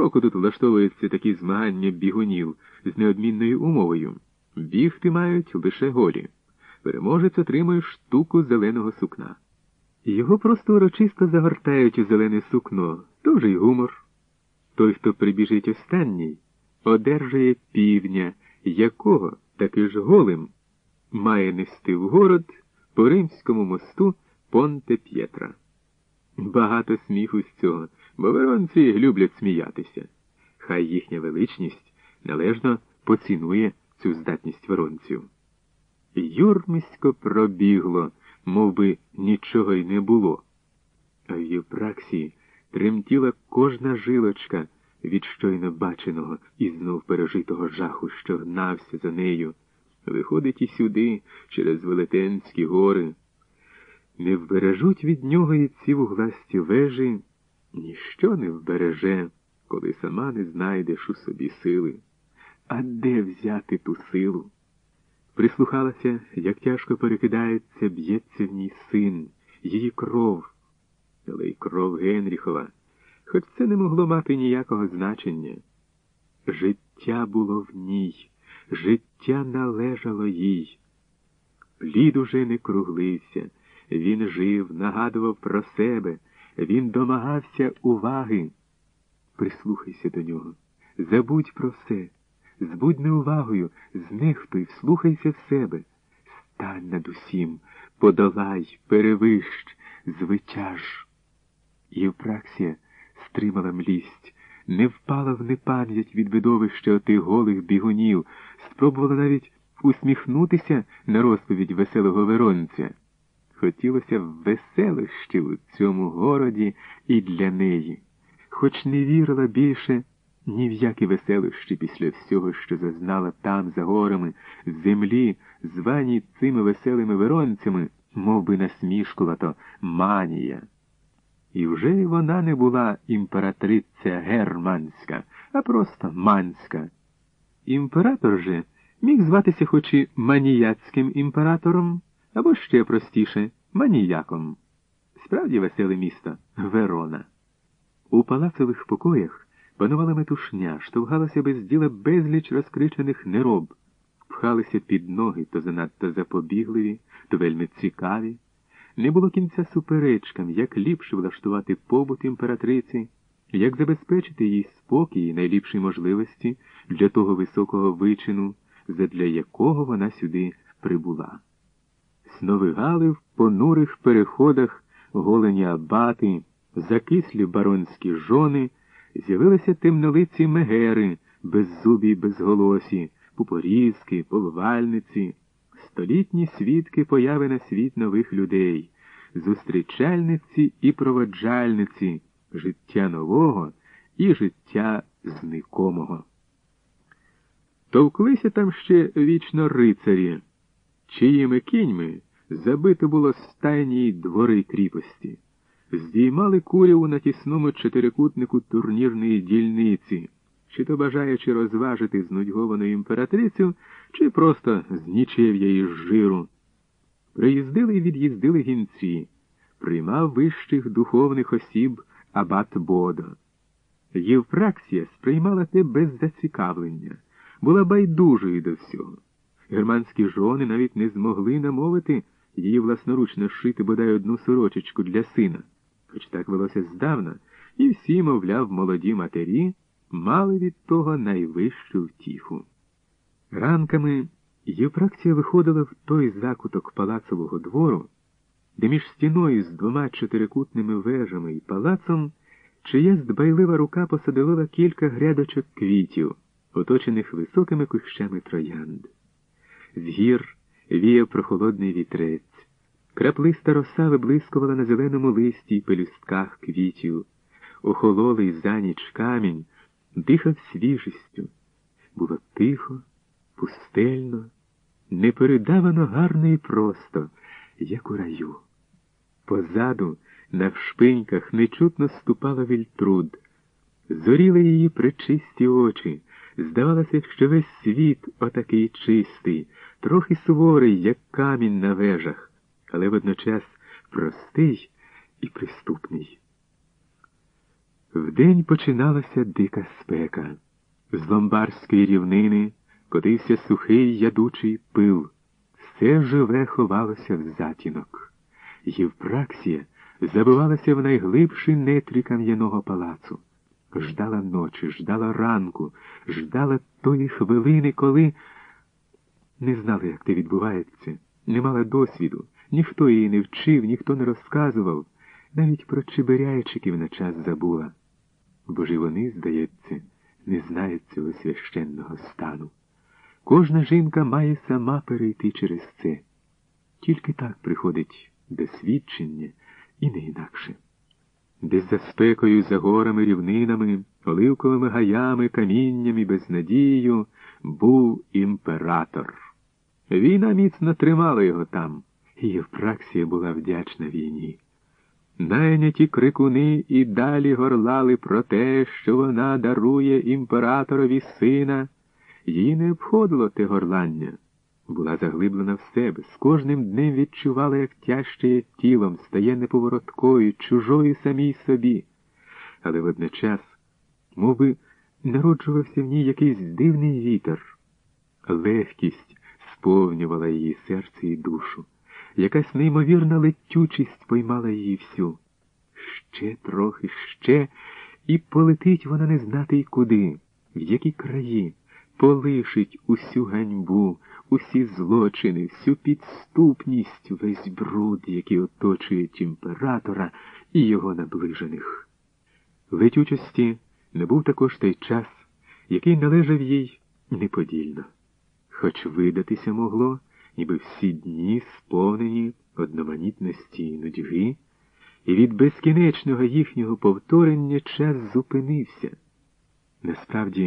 Щороку тут влаштовуються такі змагання бігунів з неодмінною умовою. Бігти мають лише голі. Переможець отримує штуку зеленого сукна. Його просто урочисто загортають у зелене сукно, то й гумор. Той, хто прибіжить останній, одержує півдня, якого таки ж голим має нести в город по римському мосту Понте П'єтра. Багато сміху з цього, бо веронці люблять сміятися. Хай їхня величність належно поцінує цю здатність веронців. Юрмисько пробігло, мов би нічого й не було. А в Євпраксії тремтіла кожна жилочка від щойно баченого і знов пережитого жаху, що гнався за нею. Виходить і сюди, через велетенські гори. Не вбережуть від нього і ці вугласті вежі, ніщо не вбереже, коли сама не знайдеш у собі сили. А де взяти ту силу? Прислухалася, як тяжко перекидається, б'ється в ній син, її кров, але й кров Генріхова, хоч це не могло мати ніякого значення. Життя було в ній, життя належало їй. Плід уже не круглився, він жив, нагадував про себе, він домагався уваги. Прислухайся до нього, забудь про все. Збудь неувагою, знехтуй, вслухайся в себе. Стань над усім, подолай, перевищ, звитяж. Євпраксія стримала млість, не впала в непам'ять від видовища отих голих бігунів, спробувала навіть усміхнутися на розповідь веселого веронця. Хотілося веселощів у цьому городі і для неї, хоч не вірила більше ні в які веселощі після всього, що зазнала там, за горами, землі, звані цими веселими веронцями, мов би насмішкувато манія. І вже й вона не була імператриця германська, а просто манська. Імператор же міг зватися хоч і маніяцьким імператором, або ще простіше маніяком. Справді веселе місто Верона. У палацових покоях панувала метушня, штовгалася без діла безліч розкричених нероб, пхалися під ноги то занадто запобігливі, то вельми цікаві. Не було кінця суперечкам, як ліпше влаштувати побут імператриці, як забезпечити їй спокій і найліпші можливості для того високого вичину, задля якого вона сюди прибула. Сновигали в понурих переходах голені абати, закислі баронські жони, з'явилися темнолиці мегери, беззубі й безголосі, пупорізки, полувальниці, столітні свідки появи на світ нових людей, зустрічальниці і проводжальниці, життя нового і життя зникомого. Товклися там ще вічно рицарі, чиїми кіньми забито було стайні й двори кріпості здіймали куряву на тісному чотирикутнику турнірної дільниці, чи то бажаючи розважити знудьговану імператрицю, чи просто з нічев'я із жиру. Приїздили і від'їздили гінці, приймав вищих духовних осіб абат Бодо. Євпраксія сприймала те без зацікавлення, була байдужою до всього. Германські жони навіть не змогли намовити її власноручно шити бодай одну сорочечку для сина хоч так велося здавна, і всі, мовляв, молоді матері мали від того найвищу втіху. Ранками Євпракція виходила в той закуток палацового двору, де між стіною з двома чотирикутними вежами і палацом чиясь дбайлива рука посадила кілька грядочок квітів, оточених високими кущами троянд. З гір віяв прохолодний вітрець. Краплиста роса виблискувала на зеленому листі й пелюстках квітів. Охололий за ніч камінь дихав свіжістю. Було тихо, пустельно, непередавано гарно і просто, як у раю. Позаду, на вшпиньках, нечутно ступала вільтруд. Зоріли її причисті очі. Здавалося, що весь світ отакий чистий, трохи суворий, як камінь на вежах але водночас простий і приступний. Вдень починалася дика спека. З ломбарської рівнини котився сухий ядучий пил. Все живе ховалося в затінок. Євпраксія забивалася в найглибші нетрі кам'яного палацу. Ждала ночі, ждала ранку, ждала тої хвилини, коли не знала, як це відбувається, не мала досвіду, ніхто її не вчив, ніхто не розказував, навіть про чебиряйчиків на час забула. Бо ж і вони, здається, не знають цього священного стану. Кожна жінка має сама перейти через це. Тільки так приходить досвідчення і не інакше. Десь за спекою, за горами, рівнинами, оливковими гаями, камінням і безнадією був імператор. Війна міцно тримала його там, Євпраксія була вдячна війні. Найняті крикуни і далі горлали про те, що вона дарує імператорові сина. Її не обходило те горлання. Була заглиблена в себе, з кожним днем відчувала, як тяжчає тілом, стає неповороткою, чужою самій собі. Але водночас, мов би, народжувався в ній якийсь дивний вітер. Легкість сповнювала її серце і душу. Якась неймовірна летючість поймала її всю. Ще трохи, ще, і полетить вона не знати й куди, в які краї, полишить усю ганьбу, усі злочини, всю підступність, весь бруд, який оточують імператора і його наближених. Летючості не був також той час, який належав їй неподільно, хоч видатися могло ніби всі дні сповнені одноманітності і нудьги, і від безкінечного їхнього повторення час зупинився. Насправді,